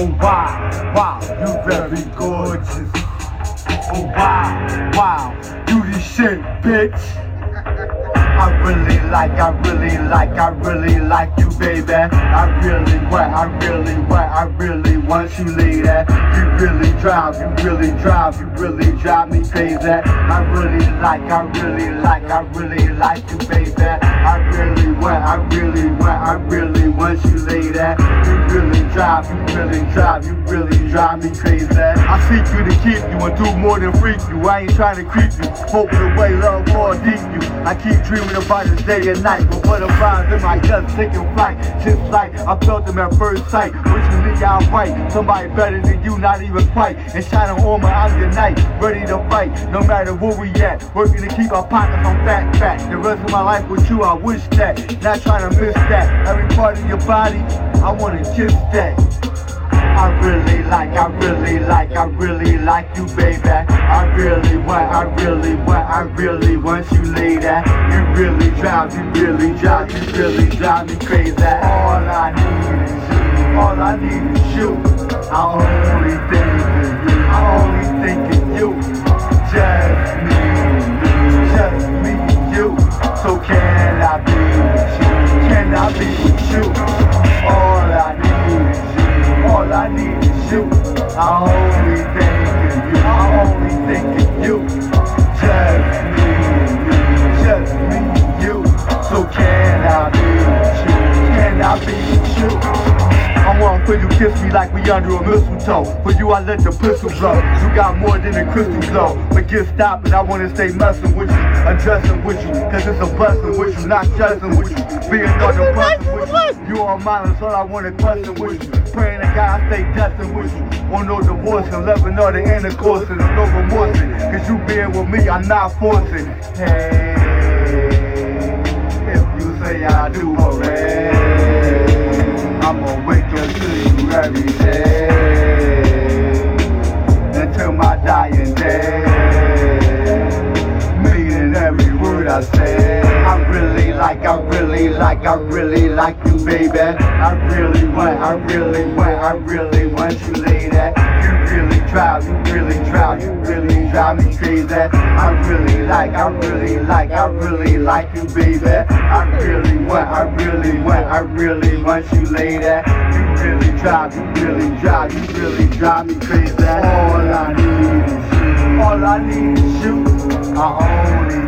Oh, wow, wow, you very gorgeous. Oh wow, wow, you the shit, bitch. I really like, I really like, I really like you, baby. I really want, I really want, I really want you, lady. You really drive, you really drive, you really drive me crazy. I really like, I really like, I really like you, baby. I really want, I really want, I really you really drive, you really drive me crazy. I seek you to keep you and do more than freak you. I ain't trying to creep you, hoping the way love more deep you. I keep dreaming about this day and night, but what around in my guts taking flight. Just like I felt them at first sight. Wishing me out right, somebody better than you, not even quite. And shining on my I'm your night, ready to fight, no matter where we at. Working to keep our pockets on fat, fat. The rest of my life with you, I wish that. Not trying to miss that. Every part of your body, I wanna kiss that. I really like, I really like, I really like you, baby. I really want, I really want, I really want you, lady. You really drive, you really drive, you really drive me crazy. All I need is you, all I need is you. I only think of you, I only think of you. Just me just me you. So can I be with you? Can I be with you? I need is you. I only think of you, I only think of you. Just me you, just me you. So can I be with you? Can I be with you? I want for you kiss me like we under a mistletoe. For you I let the pistol blow. You got more than a crystal glow. Get stopped and I wanna stay messing with you, undressing with you. Cause it's a blessing with you, not stressing with you. Being on the person with you. You on mine, all I wanna question with you. Praying to God I stay destined with you. On no divorce and loving all the intercourse and no remorse. Cause you being with me, I'm not forcing. Hey, Meaning every word I say. I really like, I really like, I really like you, baby. I really want, I really want, I really want you, lady. You really drive, you really drive, you really drive me crazy. I really like, I really like, I really like you, baby. I really want, I really want, I really want you, lady. You really drive, you really drive, you really drive me crazy. All I need is you, all I need is you. I only